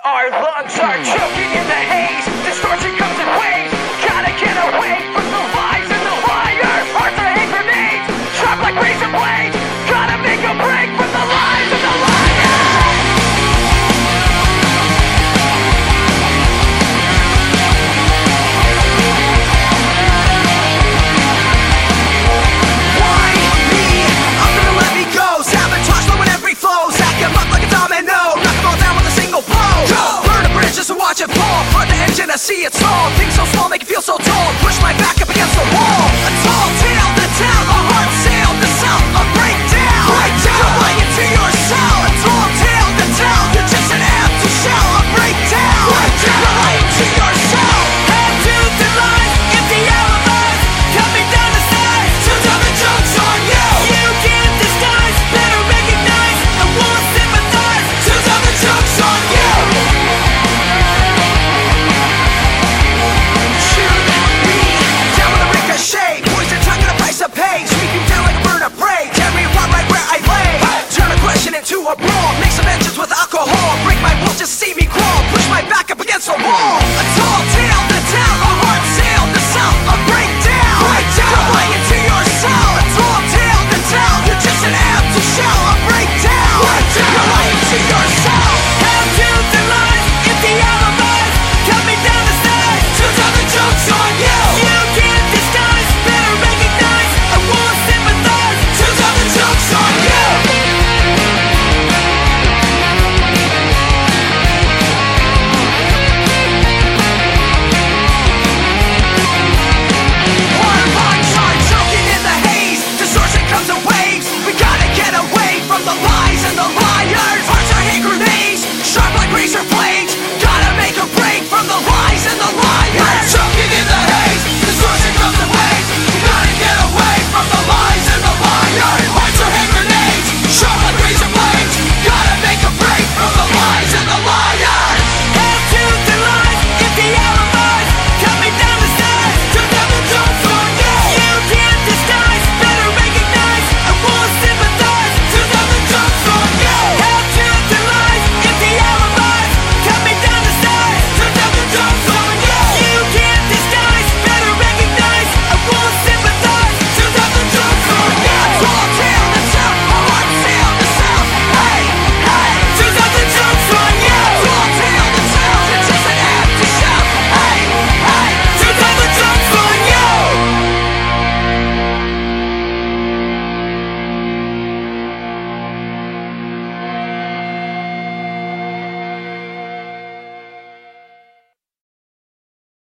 Our lungs are choking in the haze. Distortion comes in waves.